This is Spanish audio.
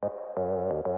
¡Gracias!